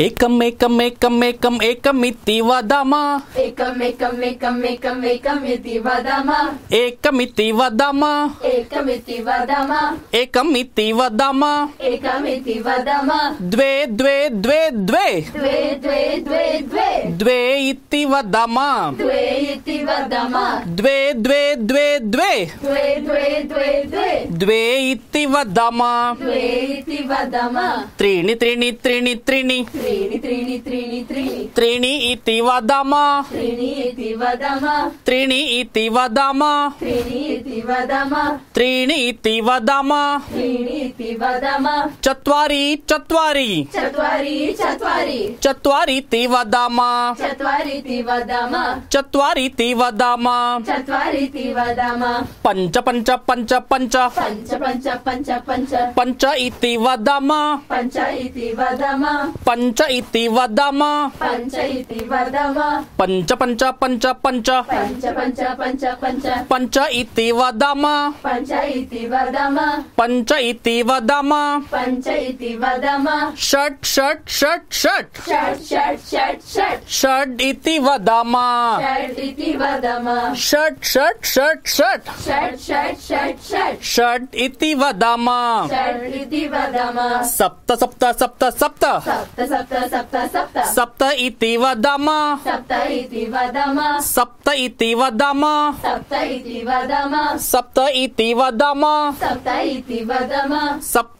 एकम् एकम एकम एकम् एकमिति एकम एकम एकम एकम एकम इति एकम एकमिति वदामः। एकमिति वदामः। एकमिति एकम एकमिति वदामः। द्वे द्वे द्वे द्वे। द्वे द्वे द्वे द्वे। द्वे इति वदामः। द्वे वदामः द्वे द्वे द्वे द्वे। द्वे इति वदम त्रीणि त्रीणि त्रीणि त्रीणि। त्रीणि इति वदम त्रीणि। इति वदम त्रीणि इति वदम चत्वारि चत्वारि। चत्वारि इति वदम चत्वारि चत्वारीति वदामः। चत्वारीति वदामः। पञ्च पञ्च पञ्च पञ्च। पञ्च पञ्च पञ्च पञ्च। पञ्च इति वदामः। पञ्च इति वदामः। पञ्च इति वदामः। पञ्च इति वदामः। पञ्च पञ्च पञ्च पञ्च। पञ्च पञ्च पञ्च पञ्च। पञ्च इति वदामः। पञ्च इति वदामः। पञ्च इति वदामः। पञ्च इति वदामः। षट् षट् षट् षट्। षट् षट् षट् षट्। षड् इति वदामः। षट् इति वदामः षट् षट् षट् षट्। षट् षट् षट् षट्। षड् इति वदामः षट् इति वदामः सप्त सप्त सप्त सप्त। सप्त सप्त सप्त सप्त। सप्त इति वदामः सप्त इति वदामः सप्त इति वदामः सप्त इति वदामः सप्त इति वदामः सप्त इति वदामः सप्त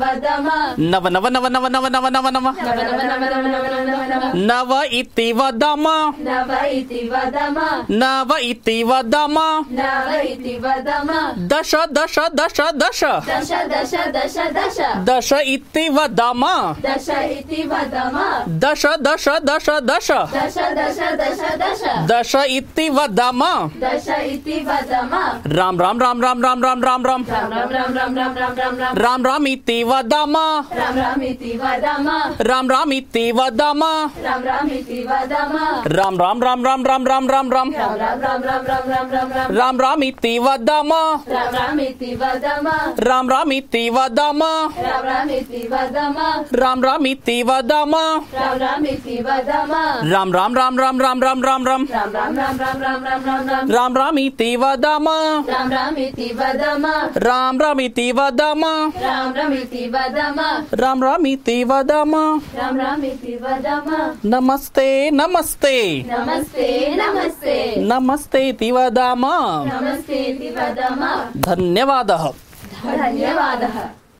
वदामः नव नव नव नव नव नव नव नव नव नव नव नव नव इति वदामः नव इति वदामः नव इति वदामः नव इति वदामः दश दश दश दश दश दश दश दश दश इति वदामः दश इति वदामः दश दश दश दश दश दश दश दश दश इति वदामः दश इति वदामः राम राम राम राम राम राम राम राम राम राम राम राम राम राम राम राम राम राम इति वदामः राम राम इति वदामः राम राम इति वदामः राम राम इति वदामः राम राम राम राम राम राम राम राम राम राम इति राम राम इति राम इति वदामः राम राम इति वदामः राम राम इति राम राम राम राम राम राम राम राम राम राम राम राम राम राम राम इति वदामः राम राम इति वदामः राम राम इति वदामः राम राम इति राम राम इति राम राम इति वदामः नमस्ते नमस्ते। नमस्ते नमस्ते। नमस्ते इति वदामः नमस्ते इति वदामः धन्यवादः। धन्यवादः।